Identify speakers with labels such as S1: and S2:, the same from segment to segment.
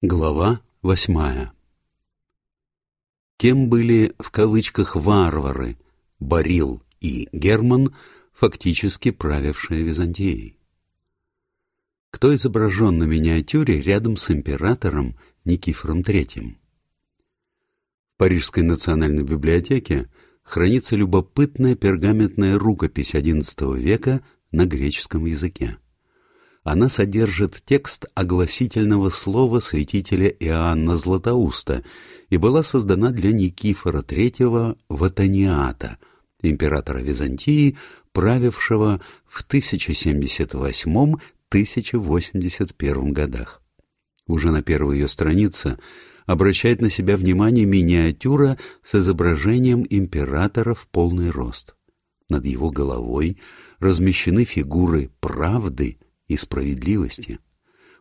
S1: Глава восьмая Кем были в кавычках «варвары» Борил и Герман, фактически правившие Византией? Кто изображен на миниатюре рядом с императором Никифором III? В Парижской национальной библиотеке хранится любопытная пергаментная рукопись XI века на греческом языке она содержит текст огласительного слова святителя Иоанна Златоуста и была создана для Никифора III Ватаниата, императора Византии, правившего в 1078-1081 годах. Уже на первой ее странице обращает на себя внимание миниатюра с изображением императора в полный рост. Над его головой размещены фигуры правды – и справедливости.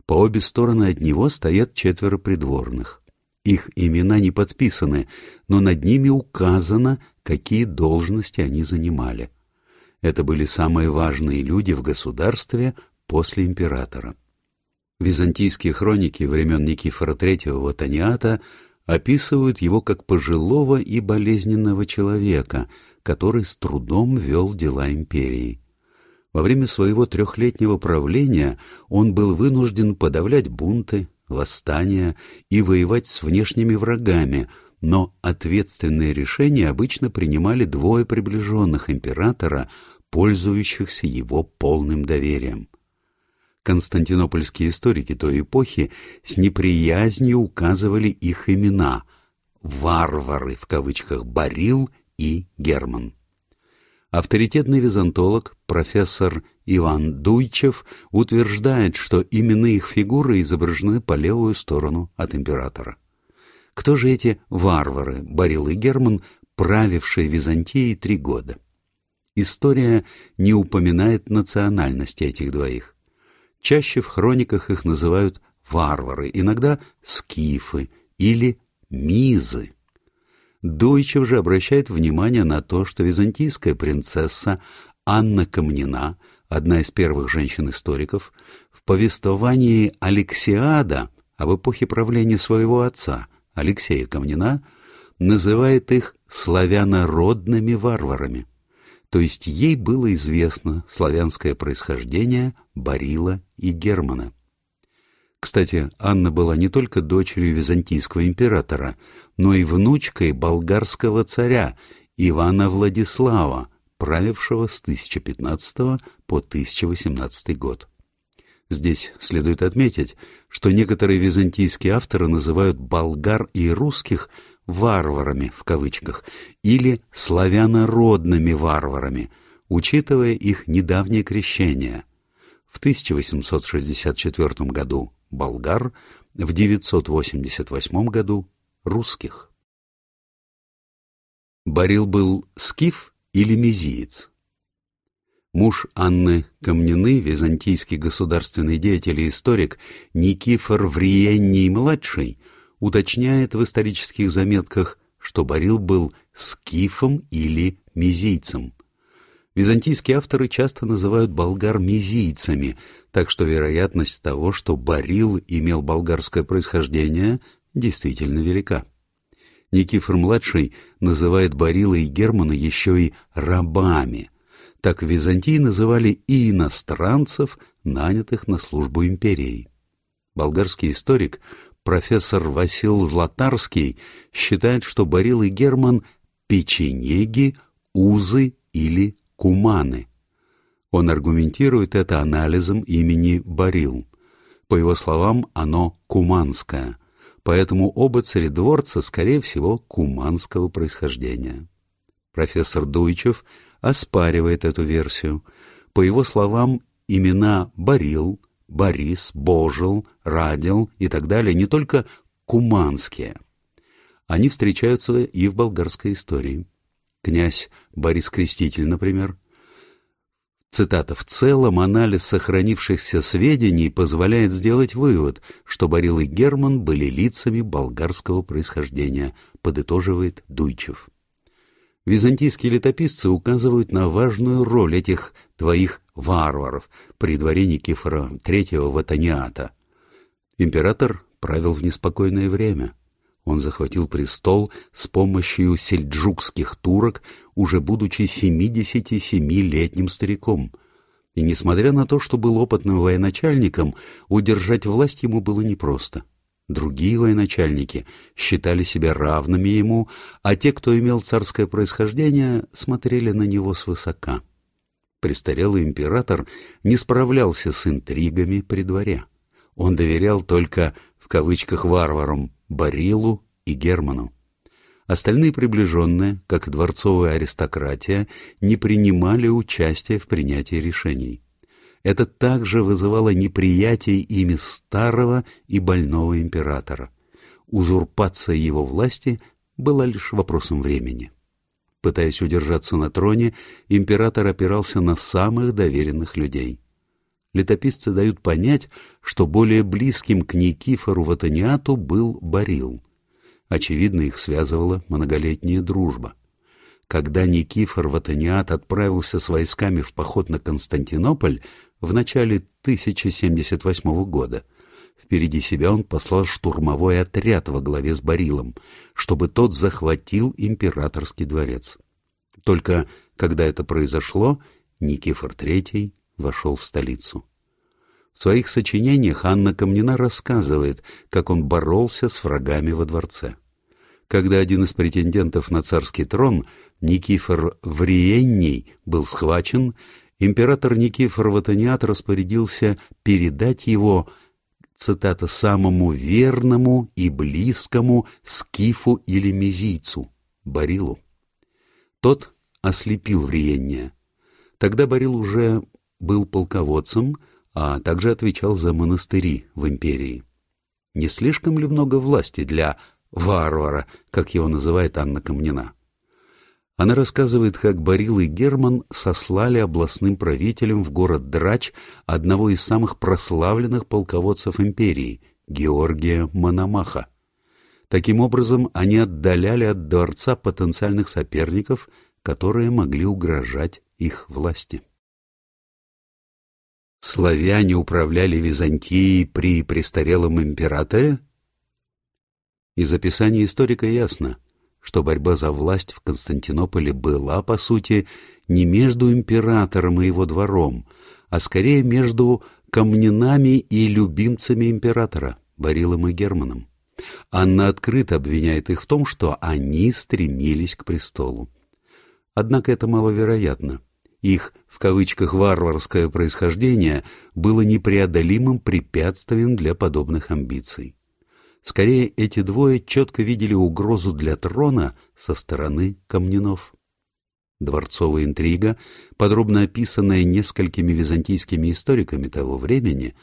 S1: По обе стороны от него стоят четверо придворных. Их имена не подписаны, но над ними указано, какие должности они занимали. Это были самые важные люди в государстве после императора. Византийские хроники времен Никифора III Ватаниата описывают его как пожилого и болезненного человека, который с трудом вел дела империи. Во время своего трехлетнего правления он был вынужден подавлять бунты, восстания и воевать с внешними врагами, но ответственные решения обычно принимали двое приближенных императора, пользующихся его полным доверием. Константинопольские историки той эпохи с неприязнью указывали их имена «варвары» в кавычках Барил и Герман. Авторитетный византолог, профессор Иван Дуйчев, утверждает, что именно их фигуры изображены по левую сторону от императора. Кто же эти варвары, Борил и Герман, правившие Византией три года? История не упоминает национальности этих двоих. Чаще в хрониках их называют варвары, иногда скифы или мизы. Дойчев же обращает внимание на то, что византийская принцесса Анна Камнина, одна из первых женщин-историков, в повествовании Алексиада об эпохе правления своего отца, Алексея Камнина, называет их славянородными варварами. То есть ей было известно славянское происхождение Барила и Германа. Кстати, Анна была не только дочерью византийского императора, но и внучкой болгарского царя Ивана Владислава, правившего с 1015 по 1018 год. Здесь следует отметить, что некоторые византийские авторы называют болгар и русских «варварами» в кавычках или «славянородными варварами», учитывая их недавнее крещение. В 1864 году болгар, в 988 году русских. Борил был скиф или мизиец? Муж Анны Камнины, византийский государственный деятель и историк Никифор Вриенний-младший, уточняет в исторических заметках, что Борил был скифом или мизийцем. Византийские авторы часто называют болгар мизийцами, так что вероятность того, что Борил имел болгарское происхождение, действительно велика. Никифор-младший называет Борила и Германа еще и «рабами». Так в Византии называли и иностранцев, нанятых на службу империи. Болгарский историк профессор Васил Златарский считает, что Борил и Герман – печенеги, узы или куманы. Он аргументирует это анализом имени Барил. По его словам, оно куманское, поэтому оба царедворца, скорее всего, куманского происхождения. Профессор Дуйчев оспаривает эту версию. По его словам, имена Барил, Борис, Божил, Радил и так далее не только куманские. Они встречаются и в болгарской истории князь Борис Креститель, например. Цитата. «В целом анализ сохранившихся сведений позволяет сделать вывод, что Борил и Герман были лицами болгарского происхождения», подытоживает Дуйчев. Византийские летописцы указывают на важную роль этих двоих варваров при дворе Никифора III Ватаниата. Император правил в неспокойное время. Он захватил престол с помощью сельджукских турок, уже будучи 77-летним стариком. И несмотря на то, что был опытным военачальником, удержать власть ему было непросто. Другие военачальники считали себя равными ему, а те, кто имел царское происхождение, смотрели на него свысока. Престарелый император не справлялся с интригами при дворе. Он доверял только, в кавычках, варварам, Барилу и Герману. Остальные приближенные, как дворцовая аристократия, не принимали участия в принятии решений. Это также вызывало неприятие ими старого и больного императора. Узурпация его власти была лишь вопросом времени. Пытаясь удержаться на троне, император опирался на самых доверенных людей — летописцы дают понять, что более близким к Никифору Ватаниату был Барил. Очевидно, их связывала многолетняя дружба. Когда Никифор Ватаниат отправился с войсками в поход на Константинополь в начале 1078 года, впереди себя он послал штурмовой отряд во главе с Барилом, чтобы тот захватил императорский дворец. Только когда это произошло, Никифор III вошел в столицу. В своих сочинениях Анна Камнина рассказывает, как он боролся с врагами во дворце. Когда один из претендентов на царский трон, Никифор Вриенний, был схвачен, император Никифор Ватаниат распорядился передать его, цитата, «самому верному и близкому скифу или мизийцу, Барилу». Тот ослепил Вриенния. Тогда Барил уже был полководцем, а также отвечал за монастыри в империи. Не слишком ли много власти для варвара, как его называет Анна Камнина? Она рассказывает, как Борил и Герман сослали областным правителем в город Драч одного из самых прославленных полководцев империи, Георгия Мономаха. Таким образом, они отдаляли от дворца потенциальных соперников, которые могли угрожать их власти. Славяне управляли Византией при престарелом императоре? Из описания историка ясно, что борьба за власть в Константинополе была, по сути, не между императором и его двором, а скорее между камнинами и любимцами императора, Борилом и Германом. Анна открыто обвиняет их в том, что они стремились к престолу. Однако это маловероятно. Их, в кавычках, варварское происхождение было непреодолимым препятствием для подобных амбиций. Скорее, эти двое четко видели угрозу для трона со стороны камненов. Дворцовая интрига, подробно описанная несколькими византийскими историками того времени,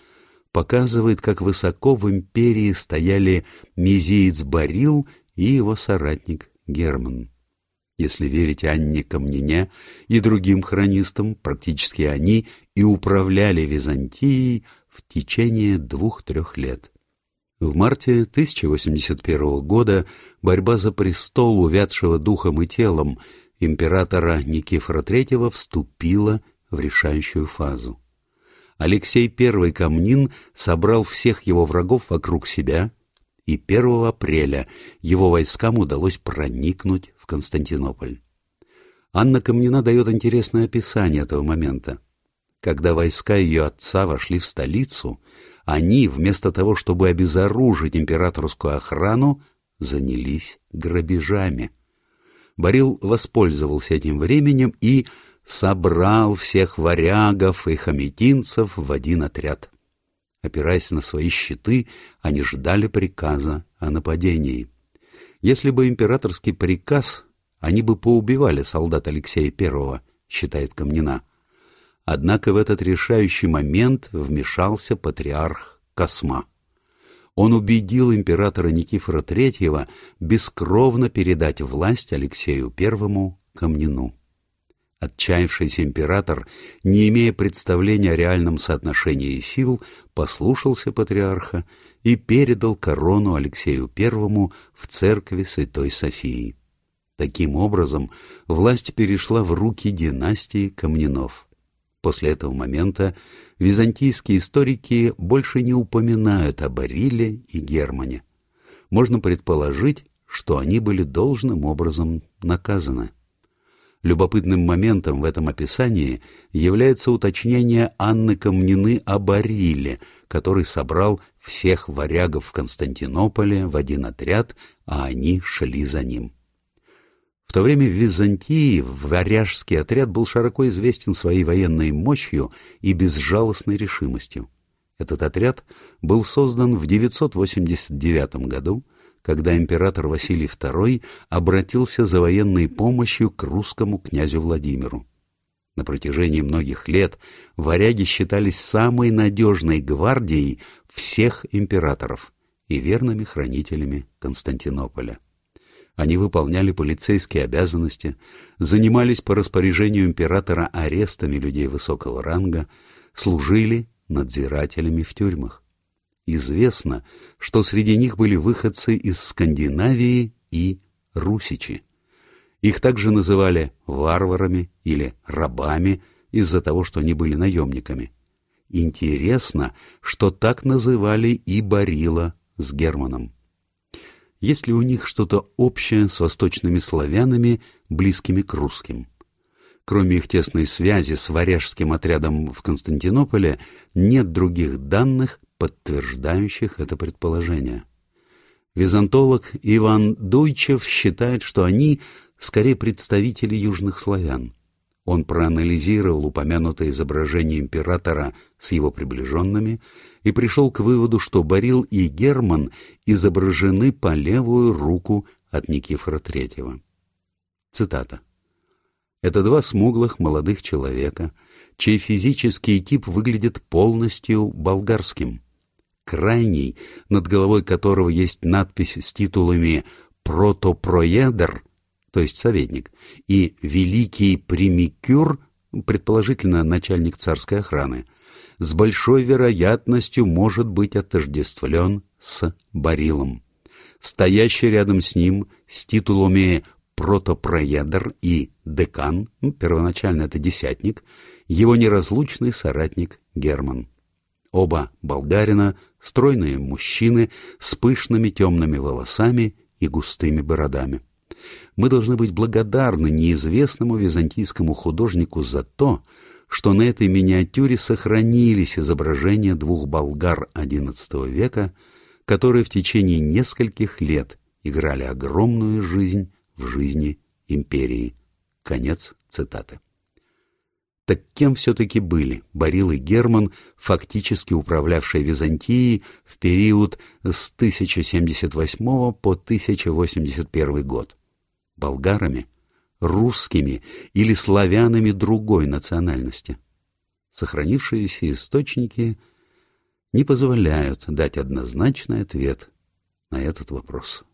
S1: показывает, как высоко в империи стояли мизиец Барил и его соратник Герман. Если верить Анне Камнине и другим хронистам, практически они и управляли Византией в течение двух-трех лет. В марте 1081 года борьба за престол увядшего духом и телом императора Никифора III вступила в решающую фазу. Алексей I Камнин собрал всех его врагов вокруг себя, и 1 апреля его войскам удалось проникнуть в Константинополь. Анна Камнина дает интересное описание этого момента. Когда войска ее отца вошли в столицу, они, вместо того, чтобы обезоружить императорскую охрану, занялись грабежами. Борил воспользовался этим временем и собрал всех варягов и хаметинцев в один отряд. Опираясь на свои щиты, они ждали приказа о нападении. Если бы императорский приказ, они бы поубивали солдат Алексея I, считает Камнина. Однако в этот решающий момент вмешался патриарх Косма. Он убедил императора Никифора III бескровно передать власть Алексею I Камнину. Отчаявшийся император, не имея представления о реальном соотношении сил, послушался патриарха и передал корону Алексею I в церкви Святой Софии. Таким образом, власть перешла в руки династии Камнинов. После этого момента византийские историки больше не упоминают о Бариле и Германе. Можно предположить, что они были должным образом наказаны. Любопытным моментом в этом описании является уточнение Анны Камнины о Бариле, который собрал всех варягов в Константинополе в один отряд, а они шли за ним. В то время в Византии варяжский отряд был широко известен своей военной мощью и безжалостной решимостью. Этот отряд был создан в 989 году, когда император Василий II обратился за военной помощью к русскому князю Владимиру. На протяжении многих лет варяги считались самой надежной гвардией всех императоров и верными хранителями Константинополя. Они выполняли полицейские обязанности, занимались по распоряжению императора арестами людей высокого ранга, служили надзирателями в тюрьмах. Известно, что среди них были выходцы из Скандинавии и русичи. Их также называли варварами или рабами из-за того, что они были наемниками. Интересно, что так называли и Барила с Германом есть ли у них что-то общее с восточными славянами, близкими к русским. Кроме их тесной связи с варяжским отрядом в Константинополе, нет других данных, подтверждающих это предположение. Византолог Иван Дуйчев считает, что они скорее представители южных славян. Он проанализировал упомянутое изображение императора с его приближенными и пришел к выводу, что Борил и Герман изображены по левую руку от Никифора III. Цитата. «Это два смуглых молодых человека, чей физический тип выглядит полностью болгарским. Крайний, над головой которого есть надпись с титулами «Протопроедер», то есть советник, и «Великий примикюр», предположительно начальник царской охраны, с большой вероятностью может быть отождествлен с Барилом. Стоящий рядом с ним с титулами протопроедер и декан, ну, первоначально это десятник, его неразлучный соратник Герман. Оба болгарина, стройные мужчины с пышными темными волосами и густыми бородами мы должны быть благодарны неизвестному византийскому художнику за то, что на этой миниатюре сохранились изображения двух болгар XI века, которые в течение нескольких лет играли огромную жизнь в жизни империи. Конец цитаты. Так кем все-таки были Борил и Герман, фактически управлявшие Византией в период с 1078 по 1081 год? болгарами, русскими или славянами другой национальности. Сохранившиеся источники не позволяют дать однозначный ответ на этот вопрос.